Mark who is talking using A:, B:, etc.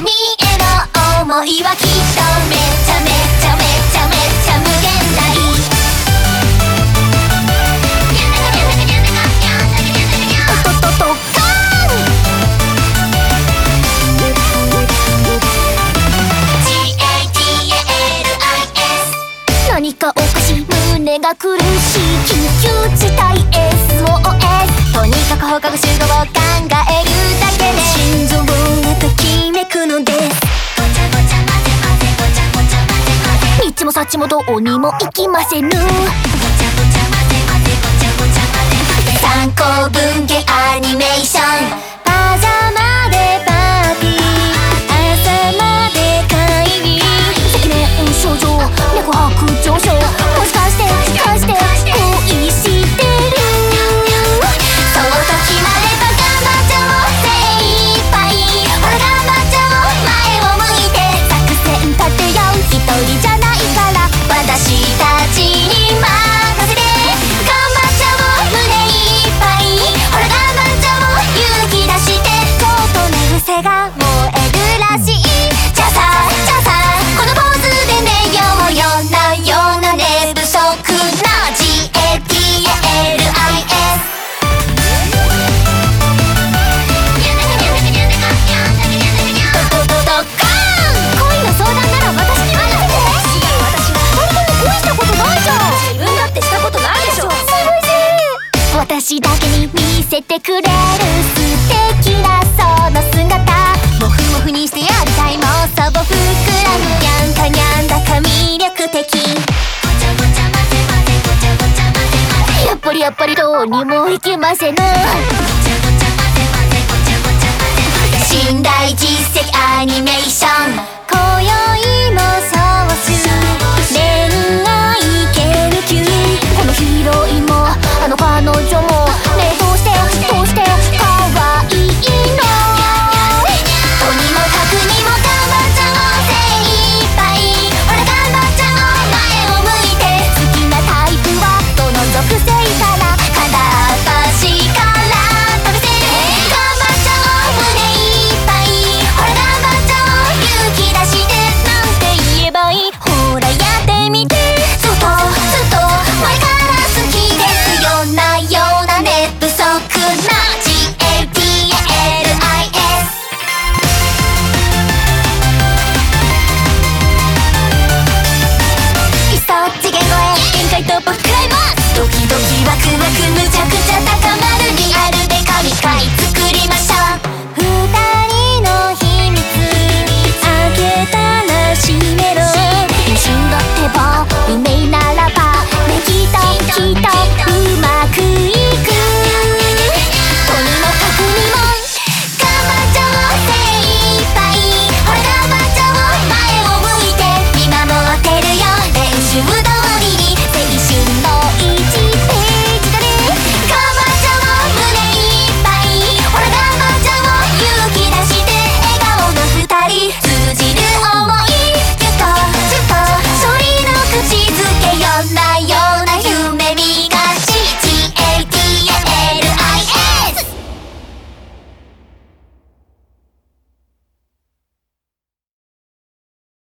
A: 君への思いはきっとめちゃめちゃめちゃめちゃ無限大とととカーン GATALIS 何かおかしい胸が苦しい緊急事態 SOS とにかく放課後集合を考えるだけ。ちも幸もどうにも行きませぬ。参考文献アニメーション。私だけに見せてくれる素敵なその姿モフモフにしてやりたい妄想を膨らむギャンかギャンだか魅力的やっぱりやっぱりどうにもいけませぬ信頼実績アニメーション。